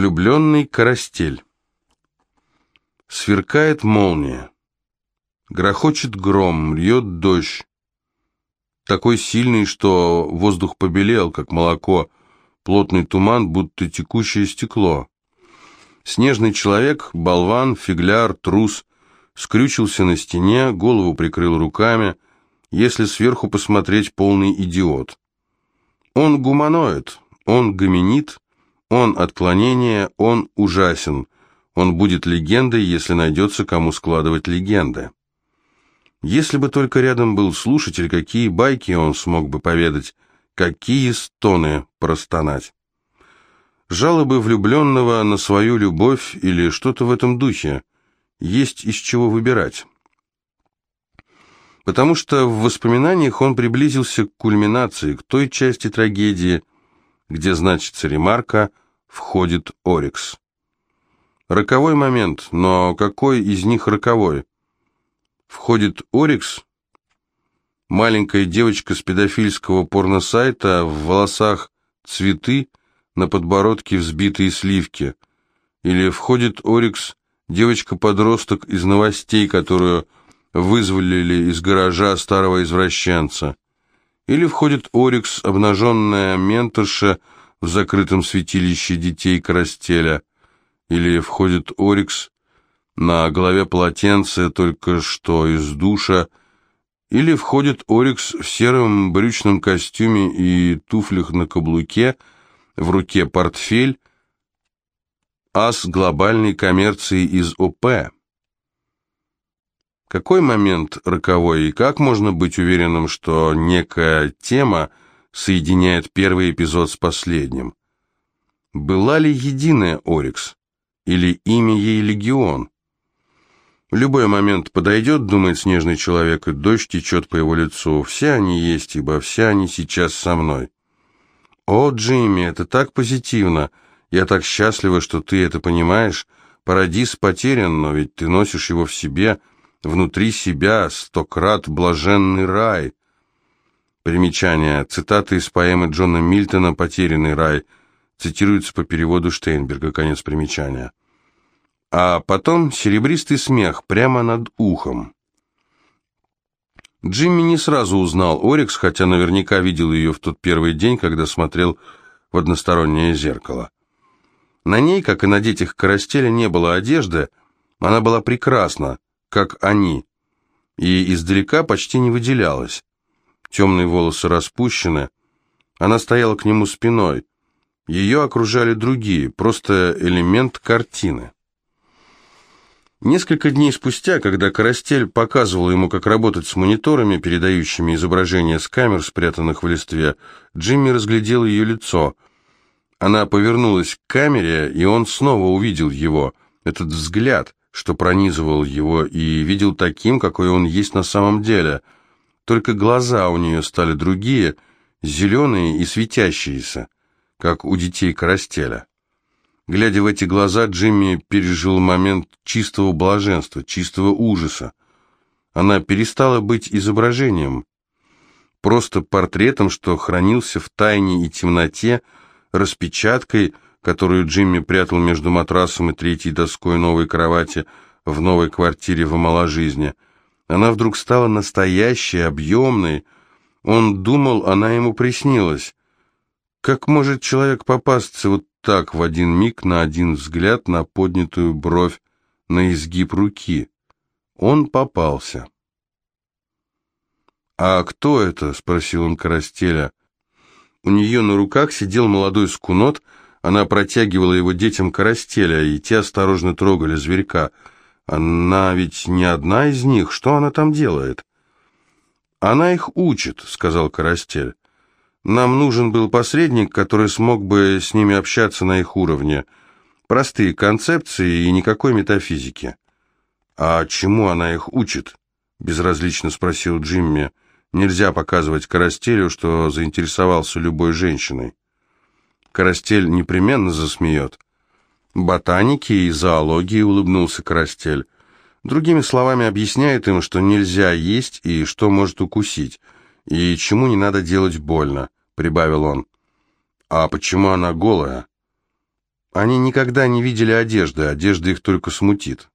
Влюбленный карастель. Сверкает молния. Грохочет гром, льет дождь. Такой сильный, что воздух побелел, как молоко, плотный туман, будто текущее стекло. Снежный человек, болван, фигляр, трус, скрючился на стене, голову прикрыл руками, если сверху посмотреть, полный идиот. Он гуманоид, он гоминид, он отклонение, он ужасен, он будет легендой, если найдется кому складывать легенды. Если бы только рядом был слушатель, какие байки он смог бы поведать, какие стоны простонать. Жалобы влюбленного на свою любовь или что-то в этом духе. Есть из чего выбирать. Потому что в воспоминаниях он приблизился к кульминации, к той части трагедии, где значится ремарка «входит Орикс». Роковой момент, но какой из них роковой? Входит Орикс, маленькая девочка с педофильского порносайта, в волосах цветы, на подбородке взбитые сливки. Или входит Орикс, девочка-подросток из новостей, которую вызволили из гаража старого извращенца. Или входит Орикс, обнаженная менторша в закрытом святилище детей Карастеля. Или входит Орикс, на голове полотенце только что из душа, или входит Орикс в сером брючном костюме и туфлях на каблуке, в руке портфель, ас глобальной коммерции из ОП. Какой момент роковой и как можно быть уверенным, что некая тема соединяет первый эпизод с последним? Была ли единая Орикс? Или имя ей Легион? Любой момент подойдет, думает снежный человек, и дождь течет по его лицу. Все они есть, ибо все они сейчас со мной. О, Джимми, это так позитивно. Я так счастлива, что ты это понимаешь. Парадис потерян, но ведь ты носишь его в себе, внутри себя, стократ блаженный рай. Примечание. Цитата из поэмы Джона Мильтона «Потерянный рай». Цитируется по переводу Штейнберга. Конец примечания. А потом серебристый смех прямо над ухом. Джимми не сразу узнал Орикс, хотя наверняка видел ее в тот первый день, когда смотрел в одностороннее зеркало. На ней, как и на детях Карастеля, не было одежды, она была прекрасна, как они, и издалека почти не выделялась. Темные волосы распущены, она стояла к нему спиной, ее окружали другие, просто элемент картины. Несколько дней спустя, когда Карастель показывал ему, как работать с мониторами, передающими изображения с камер, спрятанных в листве, Джимми разглядел ее лицо. Она повернулась к камере, и он снова увидел его, этот взгляд, что пронизывал его, и видел таким, какой он есть на самом деле. Только глаза у нее стали другие, зеленые и светящиеся, как у детей Карастеля. Глядя в эти глаза, Джимми пережил момент чистого блаженства, чистого ужаса. Она перестала быть изображением, просто портретом, что хранился в тайне и темноте, распечаткой, которую Джимми прятал между матрасом и третьей доской новой кровати в новой квартире в Маложизне. Она вдруг стала настоящей, объемной. Он думал, она ему приснилась. Как может человек попасться вот так в один миг на один взгляд на поднятую бровь, на изгиб руки? Он попался. «А кто это?» — спросил он Карастеля. У нее на руках сидел молодой скунот, она протягивала его детям Карастеля, и те осторожно трогали зверька. Она ведь не одна из них, что она там делает? «Она их учит», — сказал Карастель. Нам нужен был посредник, который смог бы с ними общаться на их уровне. Простые концепции и никакой метафизики. «А чему она их учит?» — безразлично спросил Джимми. «Нельзя показывать Карастелю, что заинтересовался любой женщиной». Карастель непременно засмеет. «Ботаники и зоологии», — улыбнулся Карастель. Другими словами, объясняет им, что нельзя есть и что может укусить и чему не надо делать больно», — прибавил он. «А почему она голая?» Они никогда не видели одежды, одежда их только смутит.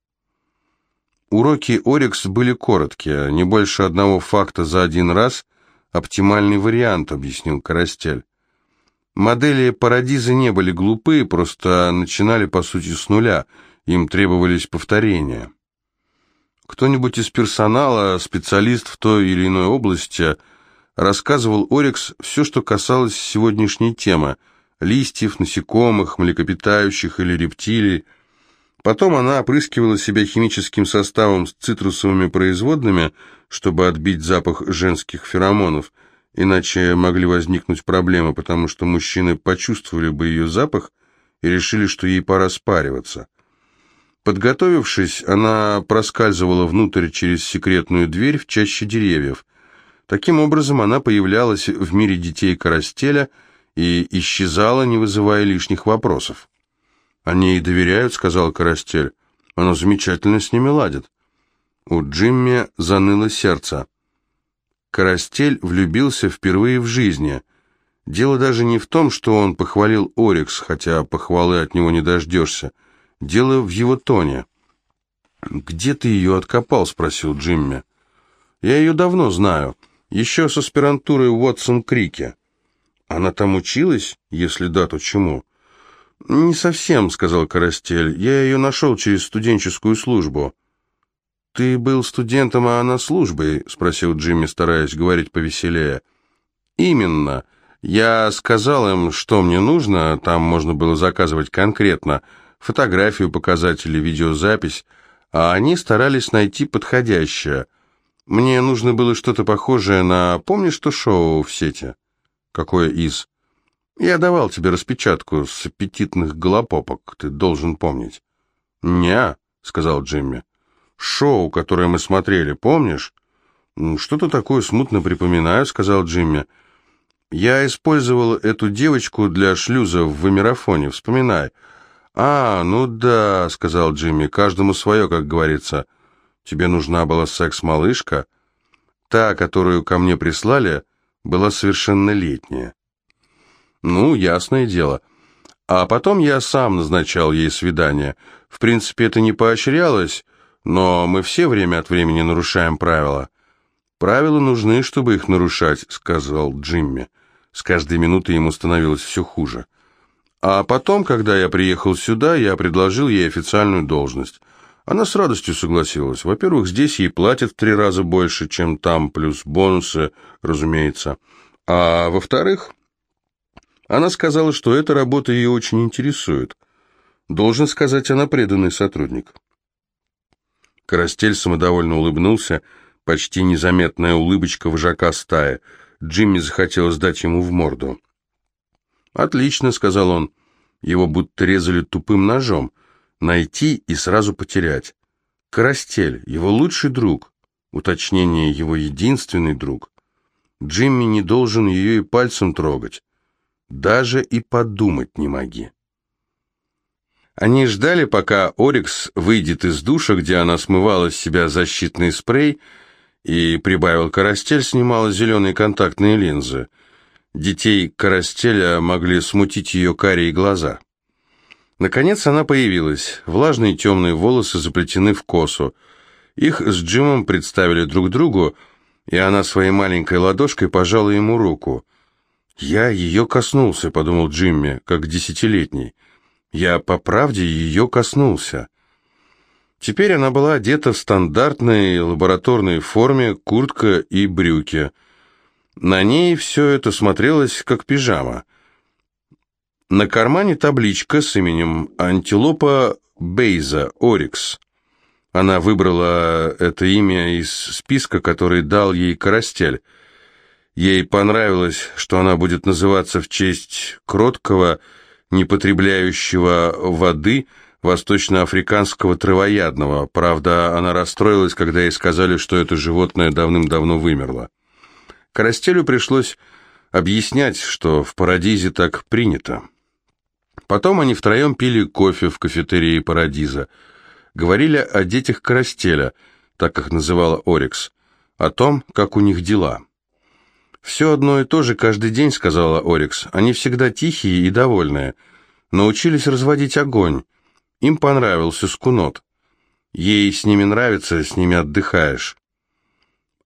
Уроки Орикс были короткие, не больше одного факта за один раз. Оптимальный вариант, объяснил Карастель. Модели Парадиза не были глупые, просто начинали по сути с нуля, им требовались повторения. Кто-нибудь из персонала, специалист в той или иной области, рассказывал Орикс все, что касалось сегодняшней темы – листьев, насекомых, млекопитающих или рептилий. Потом она опрыскивала себя химическим составом с цитрусовыми производными, чтобы отбить запах женских феромонов, иначе могли возникнуть проблемы, потому что мужчины почувствовали бы ее запах и решили, что ей пора спариваться. Подготовившись, она проскальзывала внутрь через секретную дверь в чаще деревьев. Таким образом, она появлялась в мире детей Карастеля и исчезала, не вызывая лишних вопросов. «Они ей доверяют», — сказал Карастель. «Она замечательно с ними ладит». У Джимми заныло сердце. Карастель влюбился впервые в жизни. Дело даже не в том, что он похвалил Орикс, хотя похвалы от него не дождешься. Дело в его тоне. «Где ты ее откопал?» — спросил Джимми. «Я ее давно знаю. Еще с аспирантурой в Уотсон-Крике». «Она там училась? Если да, то чему?» «Не совсем», — сказал Карастель. «Я ее нашел через студенческую службу». «Ты был студентом, а она службой?» — спросил Джимми, стараясь говорить повеселее. «Именно. Я сказал им, что мне нужно, там можно было заказывать конкретно» фотографию показать или видеозапись, а они старались найти подходящее. Мне нужно было что-то похожее на... Помнишь то шоу в сети? Какое из? Я давал тебе распечатку с аппетитных голопопок, ты должен помнить. «Не», — сказал Джимми. «Шоу, которое мы смотрели, помнишь?» «Что-то такое смутно припоминаю», — сказал Джимми. «Я использовал эту девочку для шлюза в Вымерафоне, вспоминай. «А, ну да», — сказал Джимми, — «каждому свое, как говорится. Тебе нужна была секс-малышка? Та, которую ко мне прислали, была совершеннолетняя». «Ну, ясное дело. А потом я сам назначал ей свидание. В принципе, это не поощрялось, но мы все время от времени нарушаем правила». «Правила нужны, чтобы их нарушать», — сказал Джимми. С каждой минутой ему становилось все хуже. А потом, когда я приехал сюда, я предложил ей официальную должность. Она с радостью согласилась. Во-первых, здесь ей платят в три раза больше, чем там, плюс бонусы, разумеется. А во-вторых, она сказала, что эта работа ее очень интересует. Должен сказать, она преданный сотрудник. Карастель самодовольно улыбнулся, почти незаметная улыбочка вожака стаи. Джимми захотелось дать ему в морду. «Отлично», — сказал он. Его будто резали тупым ножом. Найти и сразу потерять. Карастель, его лучший друг. Уточнение, его единственный друг. Джимми не должен ее и пальцем трогать. Даже и подумать не моги. Они ждали, пока Орикс выйдет из душа, где она смывала с себя защитный спрей, и прибавил Карастель, снимала зеленые контактные линзы — Детей Карастеля могли смутить ее карие глаза. Наконец она появилась. Влажные темные волосы заплетены в косу. Их с Джимом представили друг другу, и она своей маленькой ладошкой пожала ему руку. «Я ее коснулся», — подумал Джимми, как десятилетний. «Я по правде ее коснулся». Теперь она была одета в стандартной лабораторной форме, куртка и брюки — на ней все это смотрелось как пижама. На кармане табличка с именем Антилопа Бейза, Орикс. Она выбрала это имя из списка, который дал ей Карастель. Ей понравилось, что она будет называться в честь кроткого, непотребляющего воды, восточноафриканского травоядного. Правда, она расстроилась, когда ей сказали, что это животное давным-давно вымерло. Карастелю пришлось объяснять, что в Парадизе так принято. Потом они втроем пили кофе в кафетерии Парадиза. Говорили о детях Карастеля, так их называла Орикс, о том, как у них дела. «Все одно и то же каждый день», — сказала Орикс. «Они всегда тихие и довольные. Научились разводить огонь. Им понравился скунот. Ей с ними нравится, с ними отдыхаешь.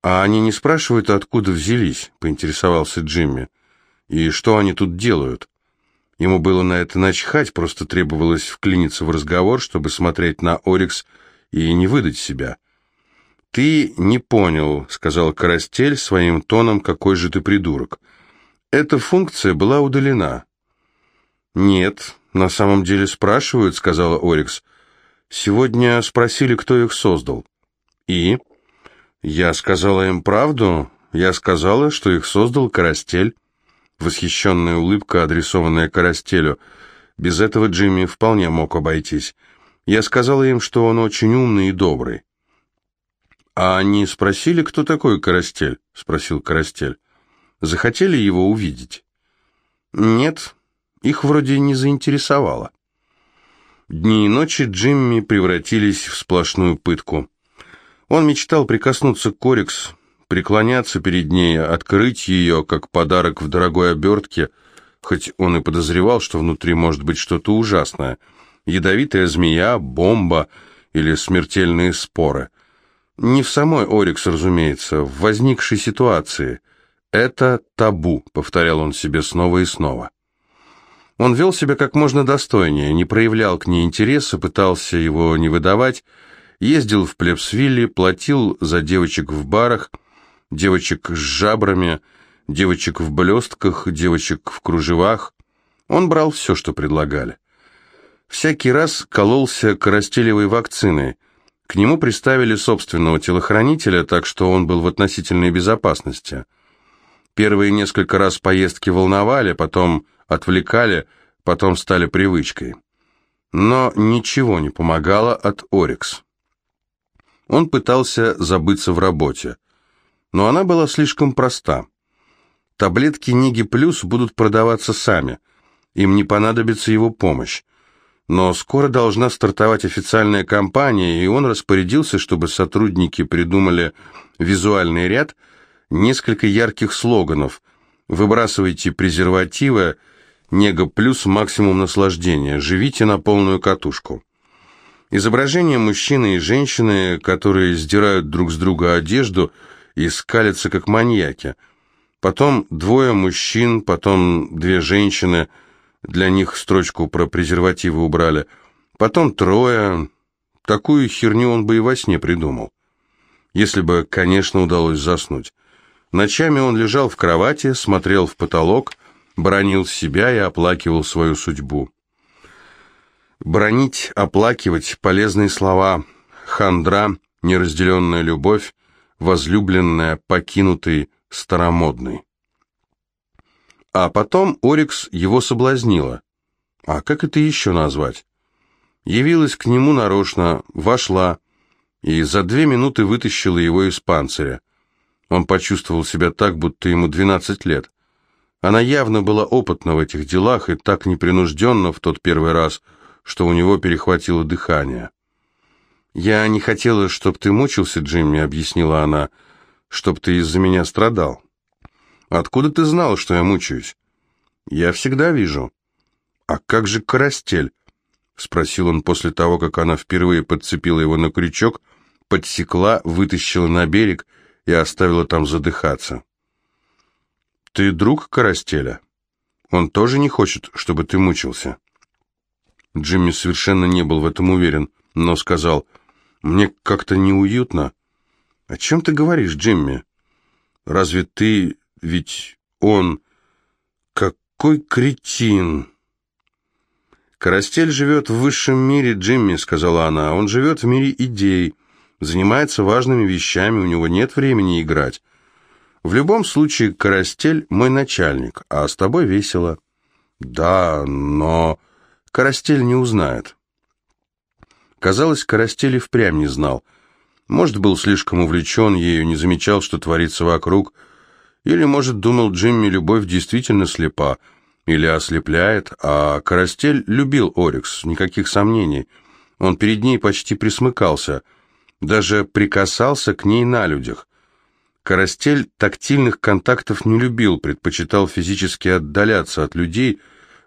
А они не спрашивают, откуда взялись, поинтересовался Джимми. И что они тут делают? Ему было на это начхать, просто требовалось вклиниться в разговор, чтобы смотреть на Орикс и не выдать себя. «Ты не понял», — сказал Карастель своим тоном, «какой же ты придурок». Эта функция была удалена. «Нет, на самом деле спрашивают», — сказала Орикс. «Сегодня спросили, кто их создал». «И?» «Я сказала им правду. Я сказала, что их создал Карастель». Восхищенная улыбка, адресованная Карастелю. Без этого Джимми вполне мог обойтись. Я сказала им, что он очень умный и добрый. «А они спросили, кто такой Карастель?» — спросил Карастель. «Захотели его увидеть?» «Нет, их вроде не заинтересовало». Дни и ночи Джимми превратились в сплошную пытку. Он мечтал прикоснуться к Корикс, преклоняться перед ней, открыть ее, как подарок в дорогой обертке, хоть он и подозревал, что внутри может быть что-то ужасное. Ядовитая змея, бомба или смертельные споры — не в самой Орикс, разумеется, в возникшей ситуации. Это табу, повторял он себе снова и снова. Он вел себя как можно достойнее, не проявлял к ней интереса, пытался его не выдавать, ездил в Плебсвилле, платил за девочек в барах, девочек с жабрами, девочек в блестках, девочек в кружевах. Он брал все, что предлагали. Всякий раз кололся коростелевой вакциной – к нему приставили собственного телохранителя, так что он был в относительной безопасности. Первые несколько раз поездки волновали, потом отвлекали, потом стали привычкой. Но ничего не помогало от Орикс. Он пытался забыться в работе, но она была слишком проста. Таблетки Ниги Плюс будут продаваться сами, им не понадобится его помощь. Но скоро должна стартовать официальная кампания, и он распорядился, чтобы сотрудники придумали визуальный ряд, несколько ярких слоганов «Выбрасывайте презервативы», «Нега плюс максимум наслаждения», «Живите на полную катушку». Изображения мужчины и женщины, которые сдирают друг с друга одежду и скалятся как маньяки. Потом двое мужчин, потом две женщины – для них строчку про презервативы убрали. Потом трое. Такую херню он бы и во сне придумал. Если бы, конечно, удалось заснуть. Ночами он лежал в кровати, смотрел в потолок, бронил себя и оплакивал свою судьбу. Бронить, оплакивать – полезные слова. Хандра, неразделенная любовь, возлюбленная, покинутый, старомодный. А потом Орикс его соблазнила. А как это еще назвать? Явилась к нему нарочно, вошла и за две минуты вытащила его из панциря. Он почувствовал себя так, будто ему 12 лет. Она явно была опытна в этих делах и так непринужденно в тот первый раз, что у него перехватило дыхание. «Я не хотела, чтоб ты мучился, Джимми», — объяснила она, — «чтоб ты из-за меня страдал». Откуда ты знал, что я мучаюсь? Я всегда вижу. А как же Карастель? Спросил он после того, как она впервые подцепила его на крючок, подсекла, вытащила на берег и оставила там задыхаться. Ты друг Карастеля? Он тоже не хочет, чтобы ты мучился. Джимми совершенно не был в этом уверен, но сказал, «Мне как-то неуютно». «О чем ты говоришь, Джимми? Разве ты ведь он... Какой кретин! «Карастель живет в высшем мире, Джимми», — сказала она. «Он живет в мире идей, занимается важными вещами, у него нет времени играть. В любом случае, Карастель мой начальник, а с тобой весело». «Да, но...» Карастель не узнает. Казалось, Карастель и впрямь не знал. Может, был слишком увлечен ею, не замечал, что творится вокруг, — или, может, думал Джимми, любовь действительно слепа, или ослепляет, а Карастель любил Орикс, никаких сомнений. Он перед ней почти присмыкался, даже прикасался к ней на людях. Карастель тактильных контактов не любил, предпочитал физически отдаляться от людей,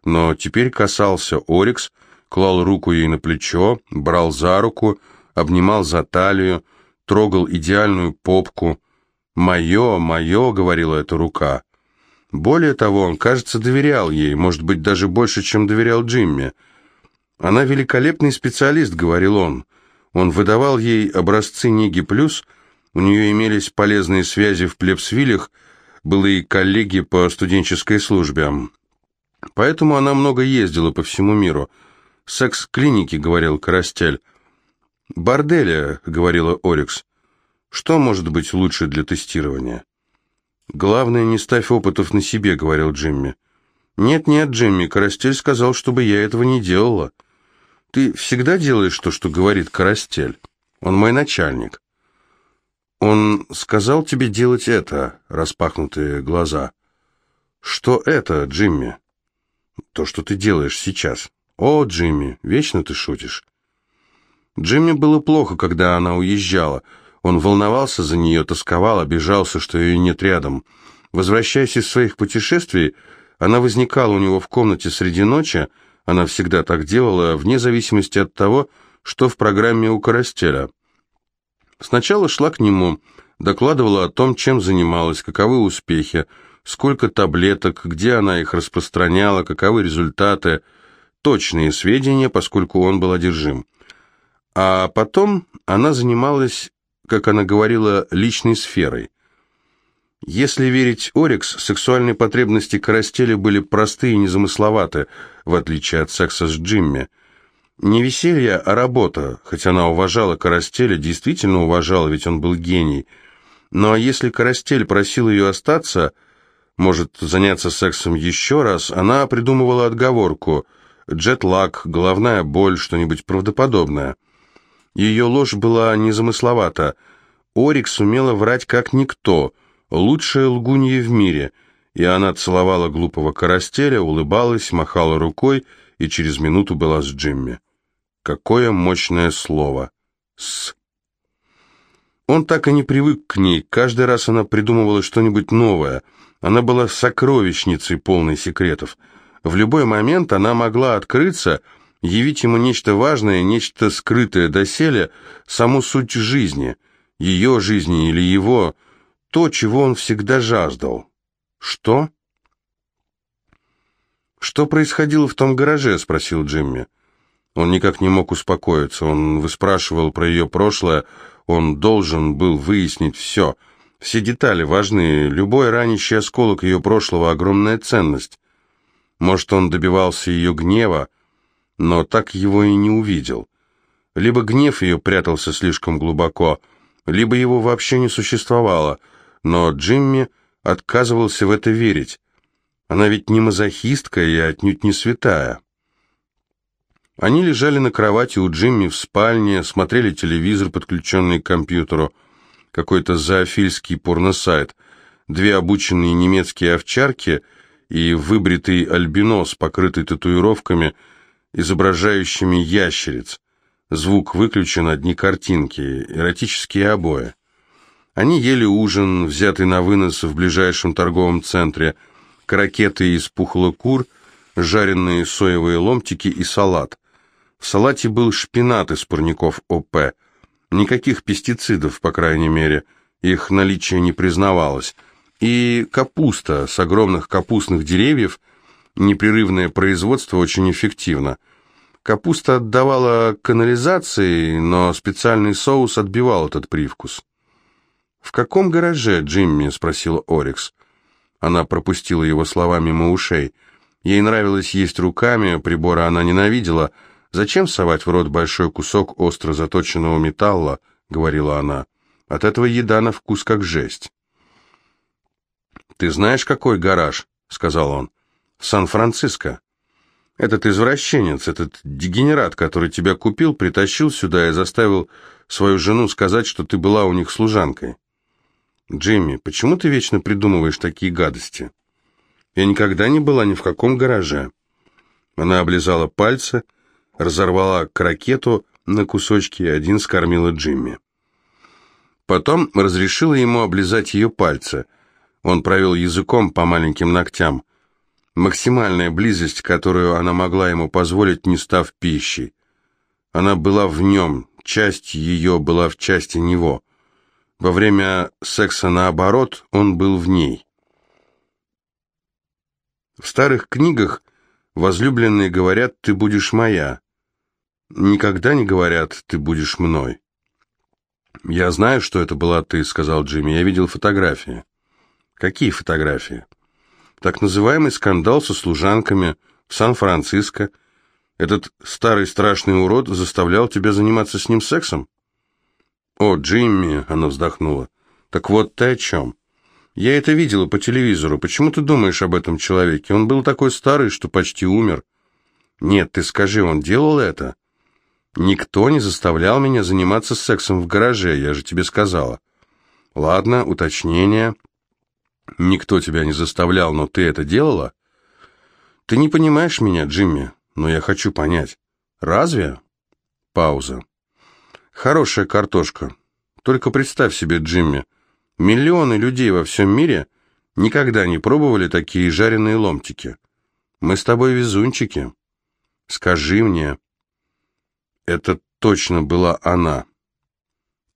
но теперь касался Орикс, клал руку ей на плечо, брал за руку, обнимал за талию, трогал идеальную попку. «Мое, мое», — говорила эта рука. Более того, он, кажется, доверял ей, может быть, даже больше, чем доверял Джимми. «Она великолепный специалист», — говорил он. Он выдавал ей образцы Ниги Плюс, у нее имелись полезные связи в Плебсвилях, были коллеги по студенческой службе. Поэтому она много ездила по всему миру. «Секс-клиники», — говорил Карастель. «Борделя», — говорила Орикс. «Что может быть лучше для тестирования?» «Главное, не ставь опытов на себе», — говорил Джимми. «Нет-нет, Джимми, Карастель сказал, чтобы я этого не делала». «Ты всегда делаешь то, что говорит Карастель? Он мой начальник». «Он сказал тебе делать это», — распахнутые глаза. «Что это, Джимми?» «То, что ты делаешь сейчас». «О, Джимми, вечно ты шутишь». Джимми было плохо, когда она уезжала. Он волновался за нее, тосковал, обижался, что ее нет рядом. Возвращаясь из своих путешествий, она возникала у него в комнате среди ночи, она всегда так делала, вне зависимости от того, что в программе у Карастеля. Сначала шла к нему, докладывала о том, чем занималась, каковы успехи, сколько таблеток, где она их распространяла, каковы результаты, точные сведения, поскольку он был одержим. А потом она занималась как она говорила, личной сферой. Если верить Орикс, сексуальные потребности Карастеля были простые и незамысловаты, в отличие от секса с Джимми. Не веселье, а работа, хотя она уважала Карастеля, действительно уважала, ведь он был гений. Но если Карастель просил ее остаться, может, заняться сексом еще раз, она придумывала отговорку – джетлаг, головная боль, что-нибудь правдоподобное – ее ложь была незамысловата. Орик сумела врать как никто, лучшая лгунья в мире, и она целовала глупого карастеля, улыбалась, махала рукой и через минуту была с Джимми. Какое мощное слово. «С». Он так и не привык к ней, каждый раз она придумывала что-нибудь новое. Она была сокровищницей, полной секретов. В любой момент она могла открыться — явить ему нечто важное, нечто скрытое доселе, саму суть жизни, ее жизни или его, то, чего он всегда жаждал. Что? «Что происходило в том гараже?» — спросил Джимми. Он никак не мог успокоиться, он выспрашивал про ее прошлое, он должен был выяснить все. Все детали важны, любой ранящий осколок ее прошлого — огромная ценность. Может, он добивался ее гнева, но так его и не увидел. Либо гнев ее прятался слишком глубоко, либо его вообще не существовало, но Джимми отказывался в это верить. Она ведь не мазохистка и отнюдь не святая. Они лежали на кровати у Джимми в спальне, смотрели телевизор, подключенный к компьютеру, какой-то зоофильский порносайт, две обученные немецкие овчарки и выбритый альбинос, покрытый татуировками – изображающими ящериц. Звук выключен, одни картинки, эротические обои. Они ели ужин, взятый на вынос в ближайшем торговом центре, крокеты из пухлых кур, жареные соевые ломтики и салат. В салате был шпинат из парников ОП. Никаких пестицидов, по крайней мере, их наличие не признавалось. И капуста с огромных капустных деревьев – непрерывное производство очень эффективно. Капуста отдавала канализации, но специальный соус отбивал этот привкус. «В каком гараже, Джимми?» — спросила Орикс. Она пропустила его слова мимо ушей. Ей нравилось есть руками, прибора она ненавидела. «Зачем совать в рот большой кусок остро заточенного металла?» — говорила она. «От этого еда на вкус как жесть». «Ты знаешь, какой гараж?» — сказал он. Сан-Франциско. Этот извращенец, этот дегенерат, который тебя купил, притащил сюда и заставил свою жену сказать, что ты была у них служанкой. Джимми, почему ты вечно придумываешь такие гадости? Я никогда не была ни в каком гараже. Она облизала пальцы, разорвала крокету на кусочки и один скормила Джимми. Потом разрешила ему облизать ее пальцы. Он провел языком по маленьким ногтям. Максимальная близость, которую она могла ему позволить, не став пищей. Она была в нем, часть ее была в части него. Во время секса наоборот, он был в ней. В старых книгах возлюбленные говорят «ты будешь моя». Никогда не говорят «ты будешь мной». «Я знаю, что это была ты», — сказал Джимми. «Я видел фотографии». «Какие фотографии?» «Так называемый скандал со служанками в Сан-Франциско. Этот старый страшный урод заставлял тебя заниматься с ним сексом?» «О, Джимми», — она вздохнула. «Так вот ты о чем?» «Я это видела по телевизору. Почему ты думаешь об этом человеке? Он был такой старый, что почти умер». «Нет, ты скажи, он делал это?» Никто не заставлял меня заниматься сексом в гараже, я же тебе сказала. Ладно, уточнение. Никто тебя не заставлял, но ты это делала? Ты не понимаешь меня, Джимми, но я хочу понять. Разве? Пауза. Хорошая картошка. Только представь себе, Джимми, миллионы людей во всем мире никогда не пробовали такие жареные ломтики. Мы с тобой везунчики. Скажи мне, это точно была она.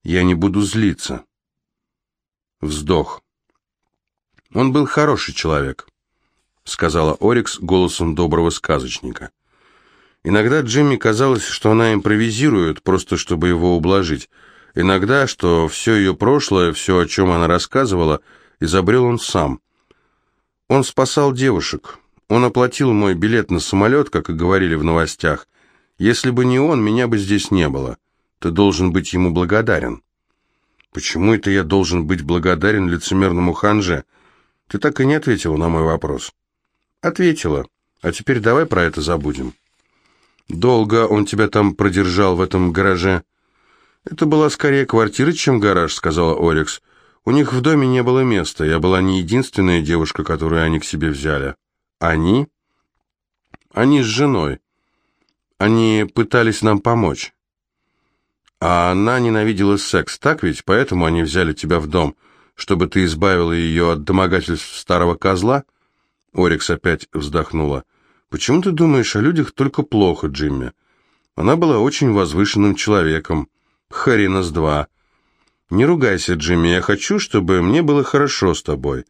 Я не буду злиться. Вздох. Он был хороший человек, сказала Орикс голосом доброго сказочника. Иногда Джимми казалось, что она импровизирует, просто чтобы его ублажить. Иногда, что все ее прошлое, все, о чем она рассказывала, изобрел он сам. Он спасал девушек. Он оплатил мой билет на самолет, как и говорили в новостях, если бы не он, меня бы здесь не было. Ты должен быть ему благодарен». «Почему это я должен быть благодарен лицемерному ханже?» «Ты так и не ответила на мой вопрос». «Ответила. А теперь давай про это забудем». «Долго он тебя там продержал в этом гараже?» «Это была скорее квартира, чем гараж», — сказала Орикс. «У них в доме не было места. Я была не единственная девушка, которую они к себе взяли». «Они?» «Они с женой. Они пытались нам помочь. А она ненавидела секс, так ведь? Поэтому они взяли тебя в дом, чтобы ты избавила ее от домогательств старого козла?» Орикс опять вздохнула. «Почему ты думаешь о людях только плохо, Джимми? Она была очень возвышенным человеком. Харина с два. Не ругайся, Джимми, я хочу, чтобы мне было хорошо с тобой.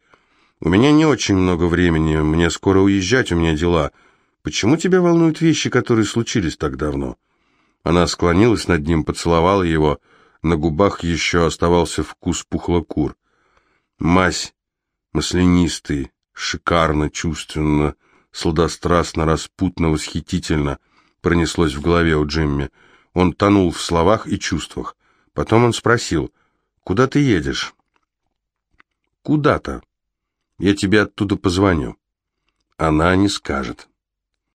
У меня не очень много времени, мне скоро уезжать, у меня дела». Почему тебя волнуют вещи, которые случились так давно?» Она склонилась над ним, поцеловала его. На губах еще оставался вкус пухлокур. Мазь маслянистый, шикарно, чувственно, сладострастно, распутно, восхитительно пронеслось в голове у Джимми. Он тонул в словах и чувствах. Потом он спросил, «Куда ты едешь?» «Куда-то. Я тебе оттуда позвоню». Она не скажет.